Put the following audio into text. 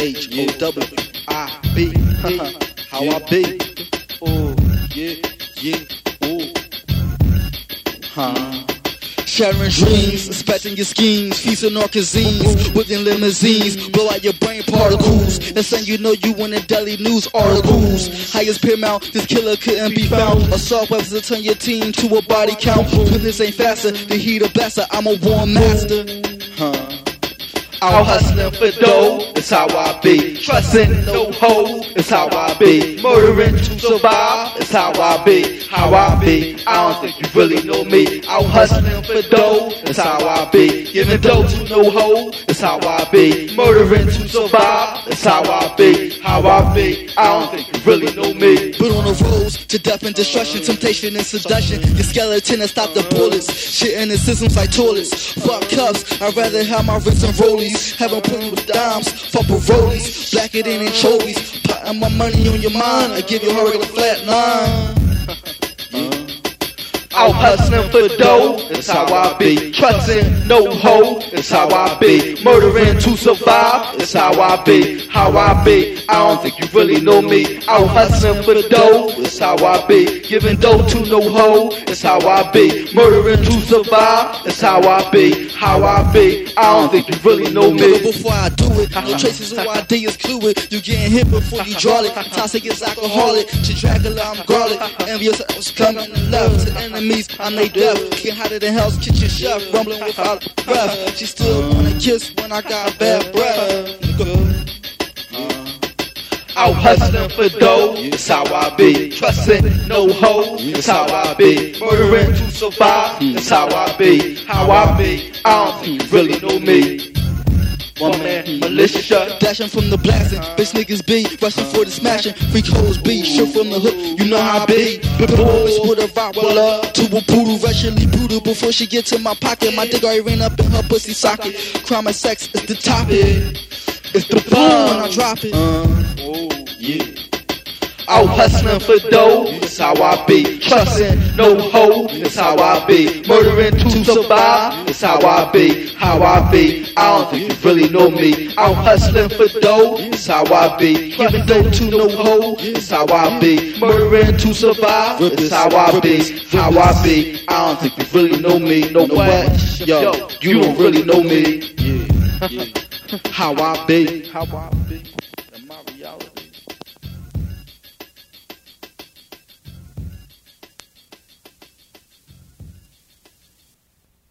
H O W I B. How I be? Oh yeah, yeah, oh. Huh. Sharing dreams, expecting your schemes, feasting on cuisines, within limousines, blow out your brain particles. And saying you know you in the daily news articles. Highest paramount, this killer couldn't be found. Assault weapons to turn your team to a body count. When this ain't faster, the heat of blaster, I'm a war master. I'm hustling for dough, it's how I be. Trusting no hoe, it's how I be. Murdering to survive, it's how I be. How I be, I don't think you really know me. I'm hustling for dough, it's how I be. Giving dough to no hoe, it's how I be. Murdering to survive, That's how I be. How I be, I don't think you really know me. But on the roads to death and destruction, temptation and seduction. Your skeleton and stop the bullets. Shit in the systems like toilets. Fuck cuffs, I'd rather have my wrists and rollies. Have them putting with dimes, fuck parolees. Black it in anchovies. Putting my money on your mind. I give you a regular flat nine. I'm hustling for the dough, it's how I be. Trusting no hoe, it's how I be. Murdering to survive, it's how I be. How I be, I don't think you really know me. I'm hustling for the dough, it's how I be. Giving dough to no hoe, it's how I be. Murdering to survive, it's how I be. How I be, I don't think you really know me. before I do it. No traces of ideas fluid. You getting hit before you draw it. Toxic is alcoholic. To Dracula, I'm garlic. Envious I was coming in love. To enemies, I'm they. Get hotter than hell's kitchen chef. Rumbling without a breath. She still wanna kiss when I got bad breath. I'm hustling for dough, it's how I be. Trusting no hoe, it's how I be. Murdering to survive, it's how I be. How I be, I don't really know me. One man, militia. Dashing from the blasting, bitch niggas be rushing for the smashing. Freak hoes be shoot from the hook, you know how I be. Big boys with a rock roller to a poodle, racially brutal. Before she gets in my pocket, my dick already ran up in her pussy socket. Crime and sex is the topic. It's the bomb when I drop it. Oh, I'm hustling for dough, it's how I be. Trusting no hoe, it's how I be. Murdering to survive, it's how I be. How I be, I don't think you really know me. I'm hustling for dough, it's how I be. Giving dough to no hoe, it's how I be. Murdering to survive, it's how I be. How I be, I don't think you really know me. No what? Yo, you don't really know me. How I be. How I